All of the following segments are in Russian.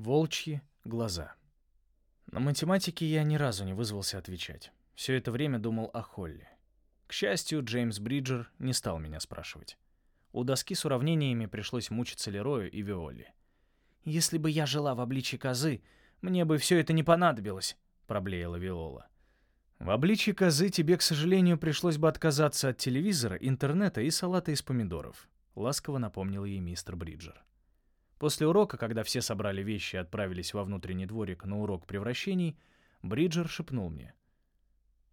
Волчьи глаза. На математике я ни разу не вызвался отвечать. Все это время думал о Холли. К счастью, Джеймс Бриджер не стал меня спрашивать. У доски с уравнениями пришлось мучиться Лерою и Виолли. «Если бы я жила в обличье козы, мне бы все это не понадобилось», — проблеяла Виола. «В обличье козы тебе, к сожалению, пришлось бы отказаться от телевизора, интернета и салата из помидоров», — ласково напомнил ей мистер Бриджер. После урока, когда все собрали вещи и отправились во внутренний дворик на урок превращений, Бриджер шепнул мне.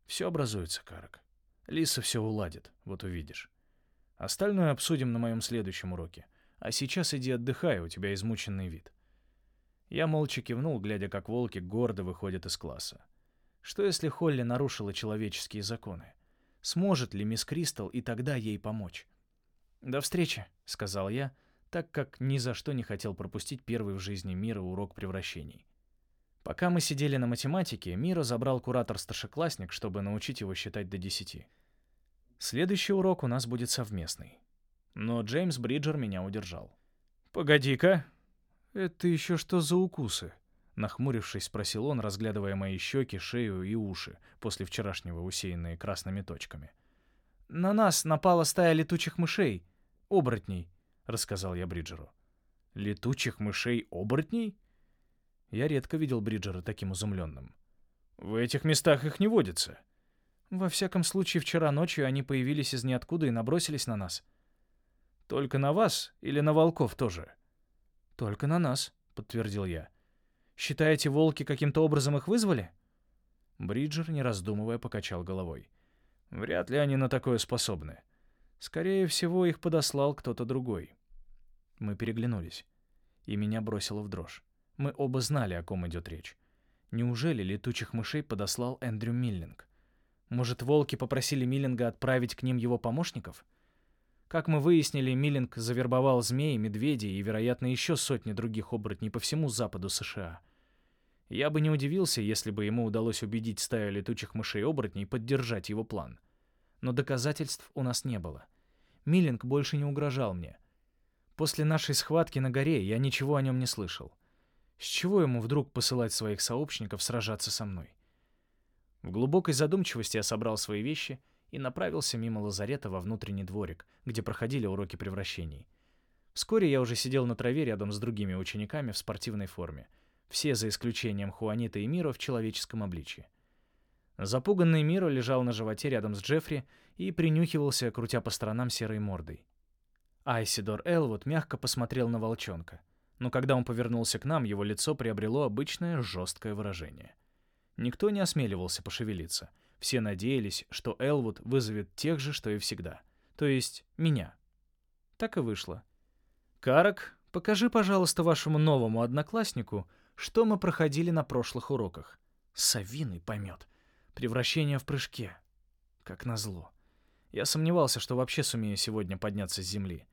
«Все образуется, Карак. Лиса все уладит, вот увидишь. Остальное обсудим на моем следующем уроке. А сейчас иди отдыхай, у тебя измученный вид». Я молча кивнул, глядя, как волки гордо выходят из класса. Что если Холли нарушила человеческие законы? Сможет ли мисс Кристал и тогда ей помочь? «До встречи», — сказал я, — так как ни за что не хотел пропустить первый в жизни Мира урок превращений. Пока мы сидели на математике, Мира забрал куратор-старшеклассник, чтобы научить его считать до десяти. Следующий урок у нас будет совместный. Но Джеймс Бриджер меня удержал. «Погоди-ка, это еще что за укусы?» Нахмурившись, спросил он, разглядывая мои щеки, шею и уши, после вчерашнего усеянные красными точками. «На нас напала стая летучих мышей, оборотней», — рассказал я Бриджеру. «Летучих мышей-оборотней?» Я редко видел Бриджера таким изумленным. «В этих местах их не водится». «Во всяком случае, вчера ночью они появились из ниоткуда и набросились на нас». «Только на вас или на волков тоже?» «Только на нас», — подтвердил я. «Считаете, волки каким-то образом их вызвали?» Бриджер, не раздумывая, покачал головой. «Вряд ли они на такое способны. Скорее всего, их подослал кто-то другой. Мы переглянулись, и меня бросило в дрожь. Мы оба знали, о ком идет речь. Неужели летучих мышей подослал Эндрю Миллинг? Может, волки попросили Миллинга отправить к ним его помощников? Как мы выяснили, Миллинг завербовал змеи, медведей и, вероятно, еще сотни других оборотней по всему западу США. Я бы не удивился, если бы ему удалось убедить стаю летучих мышей-оборотней поддержать его план. Но доказательств у нас не было. Миллинг больше не угрожал мне — После нашей схватки на горе я ничего о нем не слышал. С чего ему вдруг посылать своих сообщников сражаться со мной? В глубокой задумчивости я собрал свои вещи и направился мимо лазарета во внутренний дворик, где проходили уроки превращений. Вскоре я уже сидел на траве рядом с другими учениками в спортивной форме. Все, за исключением Хуанита и Миро, в человеческом обличье. Запуганный Миро лежал на животе рядом с Джеффри и принюхивался, крутя по сторонам серой мордой. Айсидор Элвуд мягко посмотрел на волчонка, но когда он повернулся к нам, его лицо приобрело обычное жесткое выражение. Никто не осмеливался пошевелиться. Все надеялись, что Элвуд вызовет тех же, что и всегда. То есть меня. Так и вышло. «Карак, покажи, пожалуйста, вашему новому однокласснику, что мы проходили на прошлых уроках. Савиный поймет. Превращение в прыжке. Как назло. Я сомневался, что вообще сумею сегодня подняться с земли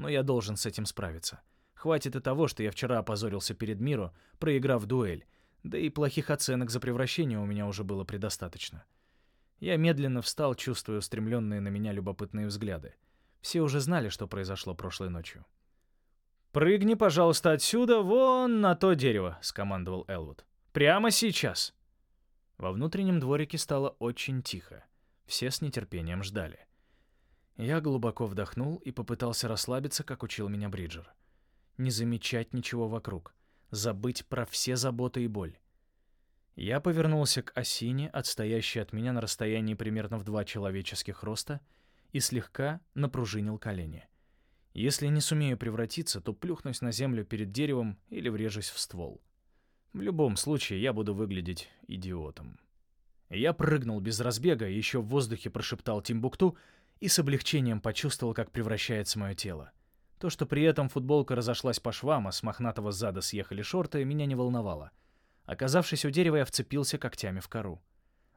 но я должен с этим справиться. Хватит и того, что я вчера опозорился перед Миру, проиграв дуэль, да и плохих оценок за превращение у меня уже было предостаточно. Я медленно встал, чувствуя устремленные на меня любопытные взгляды. Все уже знали, что произошло прошлой ночью. «Прыгни, пожалуйста, отсюда, вон на то дерево», — скомандовал Элвуд. «Прямо сейчас». Во внутреннем дворике стало очень тихо. Все с нетерпением ждали. Я глубоко вдохнул и попытался расслабиться, как учил меня Бриджер. Не замечать ничего вокруг, забыть про все заботы и боль. Я повернулся к осине, отстоящей от меня на расстоянии примерно в два человеческих роста, и слегка напружинил колени. Если не сумею превратиться, то плюхнусь на землю перед деревом или врежусь в ствол. В любом случае я буду выглядеть идиотом. Я прыгнул без разбега, еще в воздухе прошептал Тимбукту — и с облегчением почувствовал, как превращается мое тело. То, что при этом футболка разошлась по швам, а с мохнатого зада съехали шорты, меня не волновало. Оказавшись у дерева, я вцепился когтями в кору.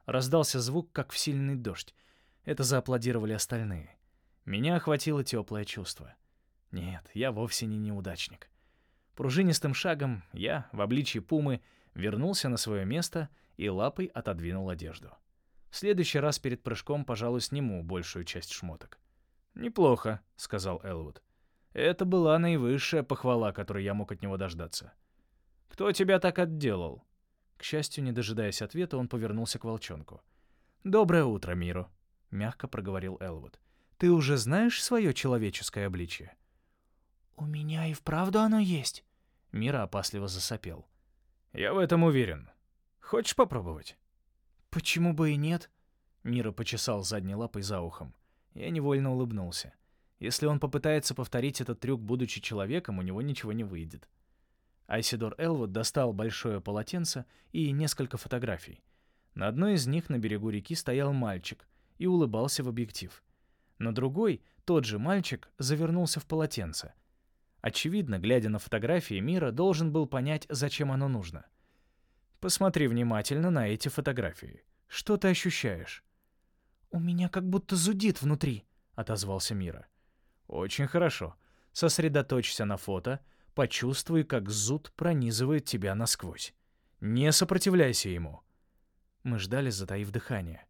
Раздался звук, как в сильный дождь. Это зааплодировали остальные. Меня охватило теплое чувство. Нет, я вовсе не неудачник. Пружинистым шагом я, в обличье пумы, вернулся на свое место и лапой отодвинул одежду. В следующий раз перед прыжком, пожалуй, сниму большую часть шмоток. «Неплохо», — сказал Элвуд. Это была наивысшая похвала, которой я мог от него дождаться. Кто тебя так отделал?» К счастью, не дожидаясь ответа, он повернулся к волчонку. «Доброе утро, Миру», — мягко проговорил Элвуд. «Ты уже знаешь свое человеческое обличие?» «У меня и вправду оно есть?» Мира опасливо засопел. «Я в этом уверен. Хочешь попробовать?» «Почему бы и нет?» Мира почесал задней лапой за ухом. Я невольно улыбнулся. Если он попытается повторить этот трюк, будучи человеком, у него ничего не выйдет. Айсидор Элвуд достал большое полотенце и несколько фотографий. На одной из них на берегу реки стоял мальчик и улыбался в объектив. На другой тот же мальчик завернулся в полотенце. Очевидно, глядя на фотографии, Мира должен был понять, зачем оно нужно. Посмотри внимательно на эти фотографии. Что ты ощущаешь? «У меня как будто зудит внутри», — отозвался Мира. «Очень хорошо. Сосредоточься на фото, почувствуй, как зуд пронизывает тебя насквозь. Не сопротивляйся ему». Мы ждали, затаив дыхание.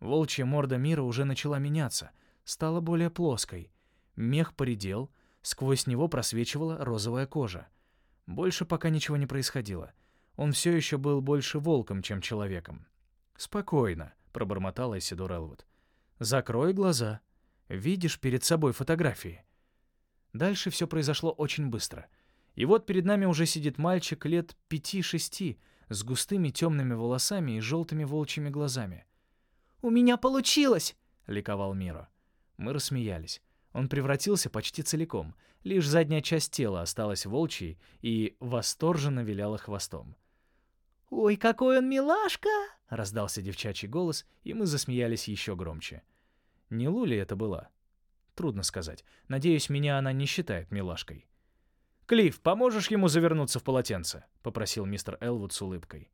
Волчья морда Мира уже начала меняться, стала более плоской. Мех поредел, сквозь него просвечивала розовая кожа. Больше пока ничего не происходило. Он все еще был больше волком, чем человеком. «Спокойно», — пробормотал Айсидор Элвуд. «Закрой глаза. Видишь перед собой фотографии». Дальше все произошло очень быстро. И вот перед нами уже сидит мальчик лет пяти-шести, с густыми темными волосами и желтыми волчьими глазами. «У меня получилось!» — ликовал Миро. Мы рассмеялись. Он превратился почти целиком. Лишь задняя часть тела осталась волчьей и восторженно виляла хвостом. «Ой, какой он милашка!» — раздался девчачий голос, и мы засмеялись еще громче. Не Лули это была? Трудно сказать. Надеюсь, меня она не считает милашкой. «Клифф, поможешь ему завернуться в полотенце?» — попросил мистер Элвуд с улыбкой.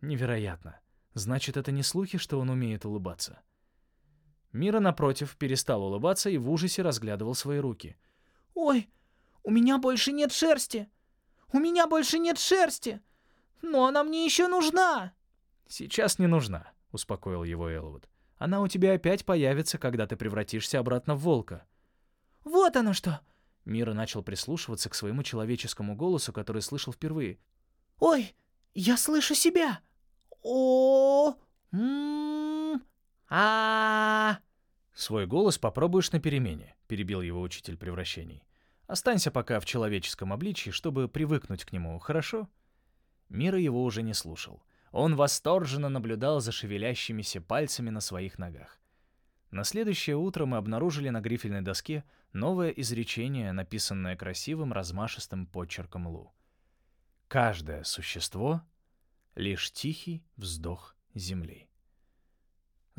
«Невероятно. Значит, это не слухи, что он умеет улыбаться». Мира, напротив, перестал улыбаться и в ужасе разглядывал свои руки. «Ой, у меня больше нет шерсти! У меня больше нет шерсти! Но она мне еще нужна!» «Сейчас не нужна», — успокоил его Элвуд. «Она у тебя опять появится, когда ты превратишься обратно в волка». «Вот оно что!» Мира начал прислушиваться к своему человеческому голосу, который слышал впервые. «Ой, я слышу себя! о м а «Свой голос попробуешь на перемене», — перебил его учитель превращений. «Останься пока в человеческом обличии, чтобы привыкнуть к нему, хорошо?» Мира его уже не слушал. Он восторженно наблюдал за шевелящимися пальцами на своих ногах. На следующее утро мы обнаружили на грифельной доске новое изречение, написанное красивым размашистым почерком Лу. «Каждое существо — лишь тихий вздох земли».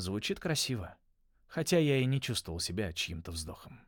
Звучит красиво, хотя я и не чувствовал себя чьим-то вздохом.